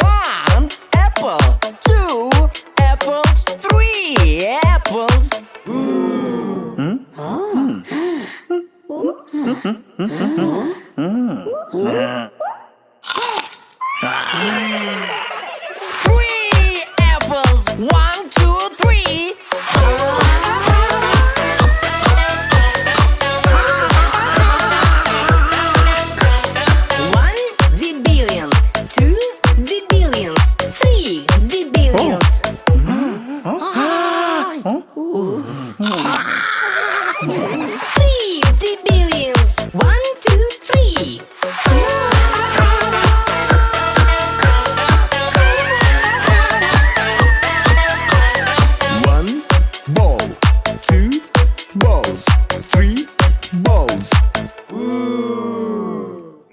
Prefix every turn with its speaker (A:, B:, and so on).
A: One apple, two apples, three apples. Hmm? Three apples, one.